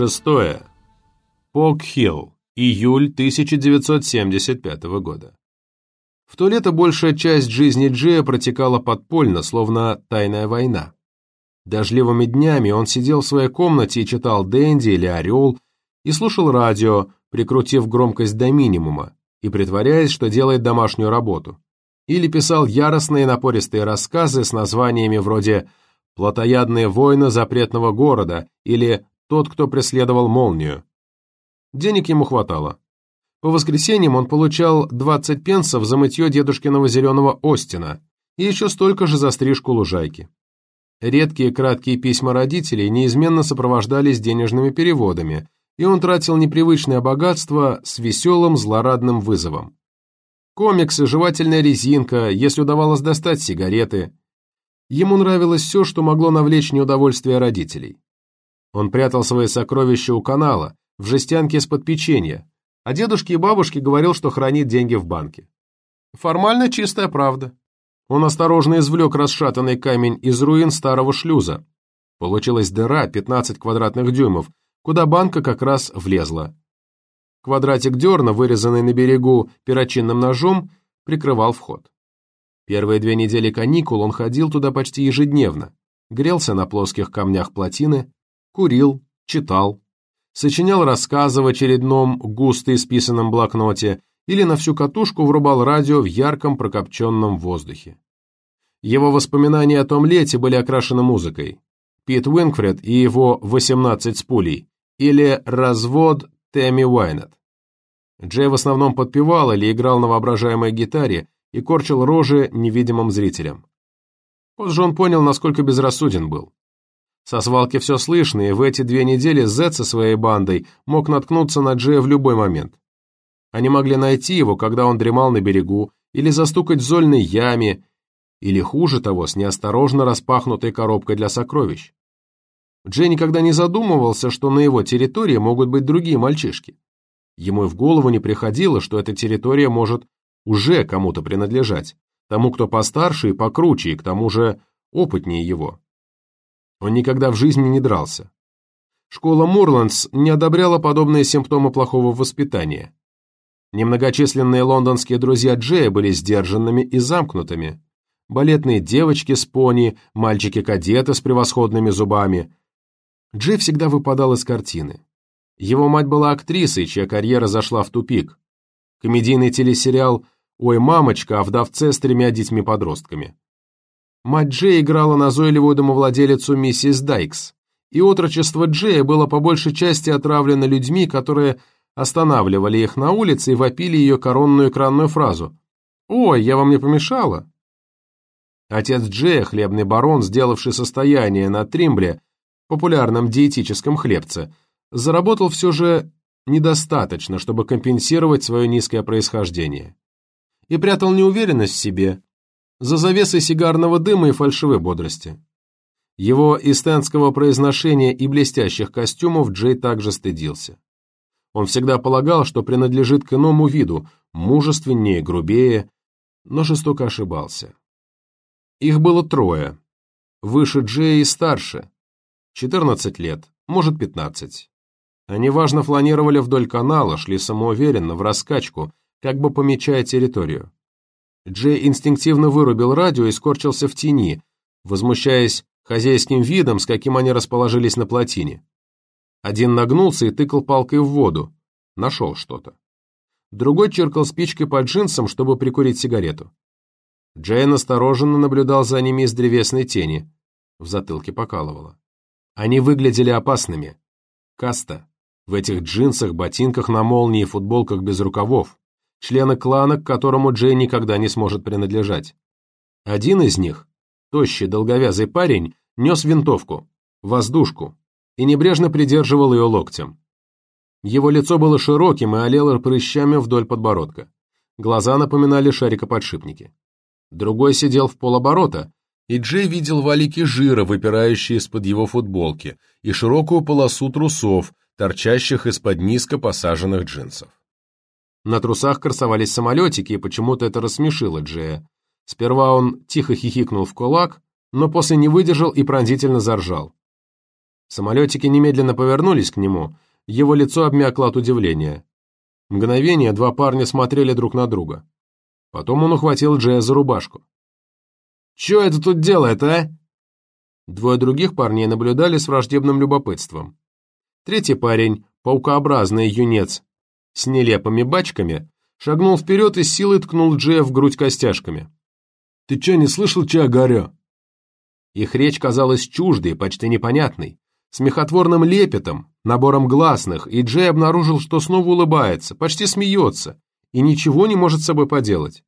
Шестое. Пок-Хилл. Июль 1975 года. В то лето большая часть жизни Джея протекала подпольно, словно тайная война. Дождливыми днями он сидел в своей комнате и читал «Дэнди» или «Орел» и слушал радио, прикрутив громкость до минимума и притворяясь, что делает домашнюю работу. Или писал яростные напористые рассказы с названиями вроде «Плотоядные войны запретного города» или «Тот, кто преследовал молнию». Денег ему хватало. По воскресеньям он получал 20 пенсов за мытье дедушкиного зеленого Остина и еще столько же за стрижку лужайки. Редкие краткие письма родителей неизменно сопровождались денежными переводами, и он тратил непривычное богатство с веселым злорадным вызовом. Комиксы, жевательная резинка, если удавалось достать сигареты. Ему нравилось все, что могло навлечь неудовольствие родителей. Он прятал свои сокровища у канала, в жестянке из-под печенья, а дедушке и бабушке говорил, что хранит деньги в банке. Формально чистая правда. Он осторожно извлек расшатанный камень из руин старого шлюза. Получилась дыра 15 квадратных дюймов, куда банка как раз влезла. Квадратик дерна, вырезанный на берегу перочинным ножом, прикрывал вход. Первые две недели каникул он ходил туда почти ежедневно, грелся на плоских камнях плотины, курил, читал, сочинял рассказы в очередном густо исписанном блокноте или на всю катушку врубал радио в ярком прокопченном воздухе. Его воспоминания о том лете были окрашены музыкой. Пит Уинкфред и его «18 с пулей» или «Развод Тэмми Уайнет». Джей в основном подпевал или играл на воображаемой гитаре и корчил рожи невидимым зрителям. Позже он понял, насколько безрассуден был. Со свалки все слышно, и в эти две недели Зет со своей бандой мог наткнуться на Джея в любой момент. Они могли найти его, когда он дремал на берегу, или застукать в зольной яме, или, хуже того, с неосторожно распахнутой коробкой для сокровищ. Джей никогда не задумывался, что на его территории могут быть другие мальчишки. Ему и в голову не приходило, что эта территория может уже кому-то принадлежать, тому, кто постарше и покруче, и к тому же опытнее его. Он никогда в жизни не дрался. Школа Мурландс не одобряла подобные симптомы плохого воспитания. Немногочисленные лондонские друзья Джея были сдержанными и замкнутыми. Балетные девочки с пони, мальчики-кадеты с превосходными зубами. Джей всегда выпадал из картины. Его мать была актрисой, чья карьера зашла в тупик. Комедийный телесериал «Ой, мамочка» о вдовце с тремя детьми-подростками. Мать Джей играла назойливую домовладелицу миссис Дайкс, и отрочество Джея было по большей части отравлено людьми, которые останавливали их на улице и вопили ее коронную экранную фразу «Ой, я вам не помешала?» Отец Джея, хлебный барон, сделавший состояние на Тримбле, популярном диетическом хлебце, заработал все же недостаточно, чтобы компенсировать свое низкое происхождение. И прятал неуверенность в себе, за завесой сигарного дыма и фальшивой бодрости. Его истенского произношения и блестящих костюмов Джей также стыдился. Он всегда полагал, что принадлежит к иному виду, мужественнее, грубее, но жестоко ошибался. Их было трое. Выше Джея и старше. 14 лет, может 15. Они важно фланировали вдоль канала, шли самоуверенно, в раскачку, как бы помечая территорию. Джей инстинктивно вырубил радио и скорчился в тени, возмущаясь хозяйским видом, с каким они расположились на плотине. Один нагнулся и тыкал палкой в воду. Нашел что-то. Другой чиркал спичкой под джинсом, чтобы прикурить сигарету. Джей настороженно наблюдал за ними из древесной тени. В затылке покалывало. Они выглядели опасными. Каста. В этих джинсах, ботинках на молнии и футболках без рукавов члена клана, к которому Джей никогда не сможет принадлежать. Один из них, тощий, долговязый парень, нес винтовку, воздушку, и небрежно придерживал ее локтем. Его лицо было широким и олело прыщами вдоль подбородка. Глаза напоминали шарикоподшипники. Другой сидел в полоборота, и Джей видел валики жира, выпирающие из-под его футболки, и широкую полосу трусов, торчащих из-под низко посаженных джинсов. На трусах красовались самолетики, и почему-то это рассмешило Джея. Сперва он тихо хихикнул в кулак, но после не выдержал и пронзительно заржал. Самолетики немедленно повернулись к нему, его лицо обмякло от удивления. Мгновение два парня смотрели друг на друга. Потом он ухватил Джея за рубашку. «Чё это тут делает, а?» Двое других парней наблюдали с враждебным любопытством. Третий парень, паукообразный юнец, с нелепыми бачками, шагнул вперед и силой ткнул Джея в грудь костяшками. «Ты чё, не слышал, чё я горю?» Их речь казалась чуждой, почти непонятной, смехотворным лепетом, набором гласных, и Джей обнаружил, что снова улыбается, почти смеется, и ничего не может с собой поделать.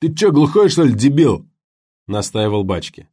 «Ты чё, глухой, что ли, дебил?» — настаивал Бачки.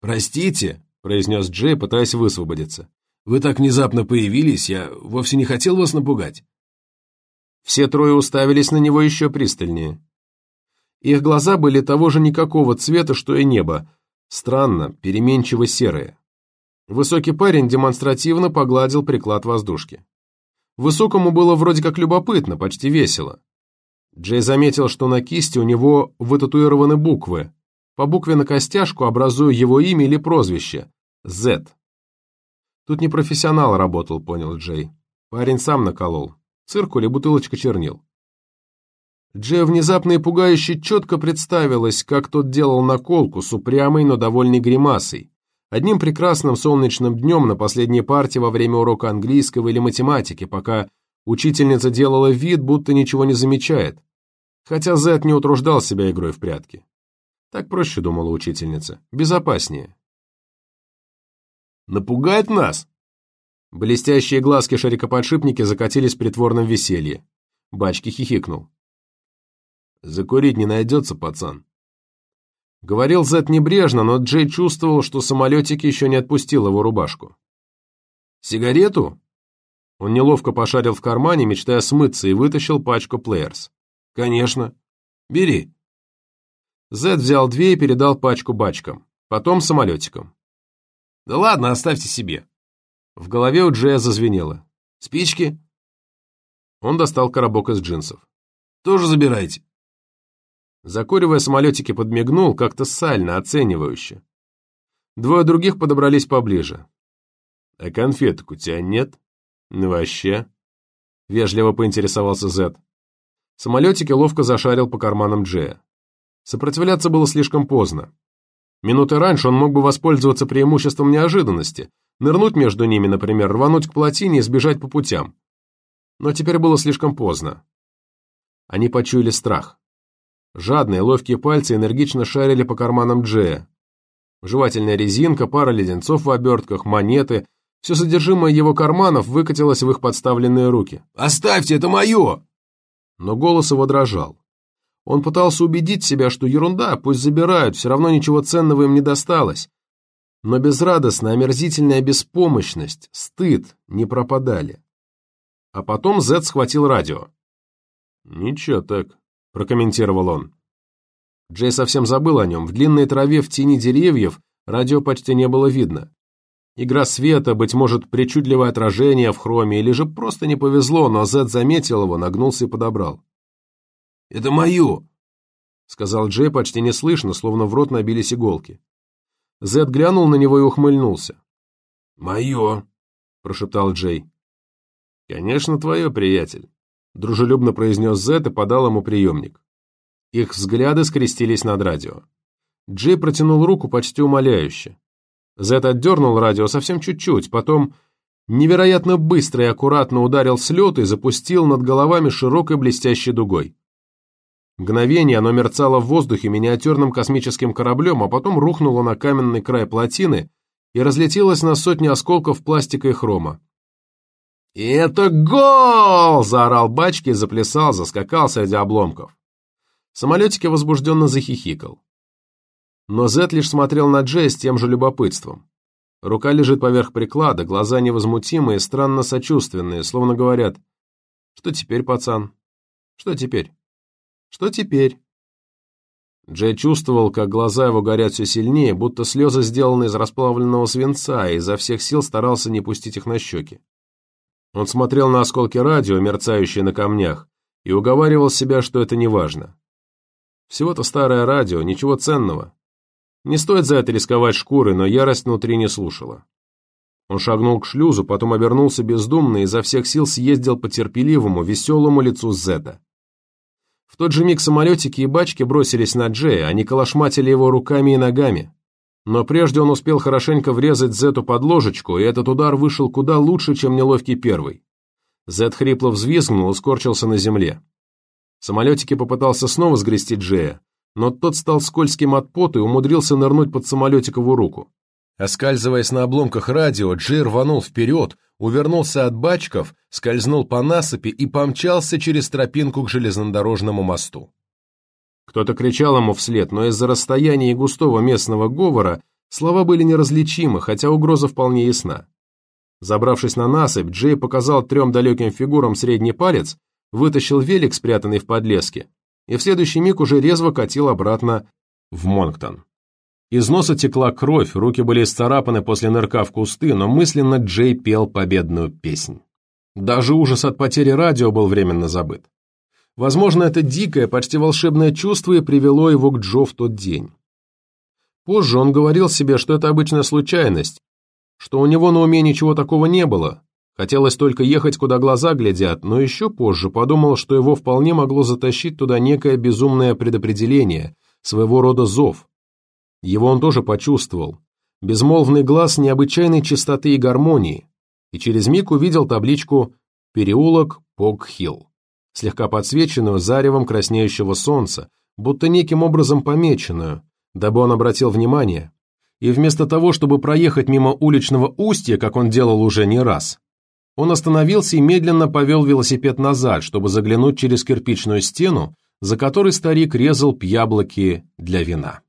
«Простите», — произнес Джей, пытаясь высвободиться. «Вы так внезапно появились, я вовсе не хотел вас напугать». Все трое уставились на него еще пристальнее. Их глаза были того же никакого цвета, что и небо, странно, переменчиво серые. Высокий парень демонстративно погладил приклад воздушки. Высокому было вроде как любопытно, почти весело. Джей заметил, что на кисти у него вытатуированы буквы, по букве на костяшку образуя его имя или прозвище – Z. Тут не профессионал работал, понял Джей. Парень сам наколол. Циркуль и бутылочка чернил. Джей внезапно и пугающе четко представилось, как тот делал наколку с упрямой, но довольной гримасой, Одним прекрасным солнечным днем на последней партии во время урока английского или математики, пока учительница делала вид, будто ничего не замечает, хотя Зет не утруждал себя игрой в прятки. Так проще, думала учительница, безопаснее. «Напугать нас?» Блестящие глазки шарикоподшипники закатились в притворном веселье. Бачки хихикнул. «Закурить не найдется, пацан?» Говорил Зет небрежно, но Джей чувствовал, что самолетик еще не отпустил его рубашку. «Сигарету?» Он неловко пошарил в кармане, мечтая смыться, и вытащил пачку плеерс. «Конечно. Бери». Зет взял две и передал пачку бачкам, потом самолетикам. «Да ладно, оставьте себе». В голове у Джея зазвенело. «Спички?» Он достал коробок из джинсов. «Тоже забирайте». Закуривая самолетики, подмигнул, как-то сально, оценивающе. Двое других подобрались поближе. «А конфеток у тебя нет? Ну вообще?» Вежливо поинтересовался Зет. Самолетики ловко зашарил по карманам Джея. Сопротивляться было слишком поздно. Минуты раньше он мог бы воспользоваться преимуществом неожиданности, нырнуть между ними, например, рвануть к плотине и сбежать по путям. Но теперь было слишком поздно. Они почуяли страх. Жадные, ловкие пальцы энергично шарили по карманам Джея. Жевательная резинка, пара леденцов в обертках, монеты. Все содержимое его карманов выкатилось в их подставленные руки. «Оставьте, это мое!» Но голос его дрожал. Он пытался убедить себя, что ерунда, пусть забирают, все равно ничего ценного им не досталось. Но безрадостная, омерзительная беспомощность, стыд не пропадали. А потом Зет схватил радио. «Ничего так», прокомментировал он. Джей совсем забыл о нем. В длинной траве в тени деревьев радио почти не было видно. Игра света, быть может, причудливое отражение в хроме, или же просто не повезло, но Зед заметил его, нагнулся и подобрал. «Это мое!» — сказал Джей почти неслышно, словно в рот набились иголки. Зед глянул на него и ухмыльнулся. «Мое!» — прошептал Джей. «Конечно, твое, приятель дружелюбно произнес Зет и подал ему приемник. Их взгляды скрестились над радио. Джей протянул руку почти умоляюще. Зет отдернул радио совсем чуть-чуть, потом невероятно быстро и аккуратно ударил с лета и запустил над головами широкой блестящей дугой. Мгновение оно мерцало в воздухе миниатюрным космическим кораблем, а потом рухнуло на каменный край плотины и разлетелось на сотни осколков пластика и хрома. «И это гол!» – заорал Бачки и заплясал, заскакал среди обломков. Самолетики возбужденно захихикал. Но Зет лишь смотрел на Джей с тем же любопытством. Рука лежит поверх приклада, глаза невозмутимые, странно сочувственные, словно говорят «Что теперь, пацан? Что теперь? Что теперь?» Джей чувствовал, как глаза его горят все сильнее, будто слезы сделаны из расплавленного свинца, и изо всех сил старался не пустить их на щеки. Он смотрел на осколки радио, мерцающие на камнях, и уговаривал себя, что это не важно. Всего-то старое радио, ничего ценного. Не стоит за это рисковать шкуры, но ярость внутри не слушала. Он шагнул к шлюзу, потом обернулся бездумно и изо всех сил съездил по терпеливому, веселому лицу Зета. В тот же миг самолетики и бачки бросились на Джея, они калашматили его руками и ногами. Но прежде он успел хорошенько врезать Зету под ложечку, и этот удар вышел куда лучше, чем неловкий первый. Зет хрипло взвизгнул и скорчился на земле. Самолетики попытался снова сгрести Джея, но тот стал скользким от пота и умудрился нырнуть под самолетикову руку. Оскальзываясь на обломках радио, Джей рванул вперед, увернулся от бачков, скользнул по насыпи и помчался через тропинку к железнодорожному мосту. Кто-то кричал ему вслед, но из-за расстояния и густого местного говора слова были неразличимы, хотя угроза вполне ясна. Забравшись на насыпь, Джей показал трем далеким фигурам средний палец, вытащил велик, спрятанный в подлеске, и в следующий миг уже резво катил обратно в Монктон. Из носа текла кровь, руки были исцарапаны после нырка в кусты, но мысленно Джей пел победную песнь. Даже ужас от потери радио был временно забыт. Возможно, это дикое, почти волшебное чувство и привело его к Джо в тот день. Позже он говорил себе, что это обычная случайность, что у него на уме ничего такого не было, хотелось только ехать, куда глаза глядят, но еще позже подумал, что его вполне могло затащить туда некое безумное предопределение, своего рода зов. Его он тоже почувствовал. Безмолвный глаз необычайной чистоты и гармонии, и через миг увидел табличку «Переулок Пог-Хилл» слегка подсвеченную заревом краснеющего солнца, будто неким образом помеченную, дабы он обратил внимание, и вместо того, чтобы проехать мимо уличного устья, как он делал уже не раз, он остановился и медленно повел велосипед назад, чтобы заглянуть через кирпичную стену, за которой старик резал яблоки для вина.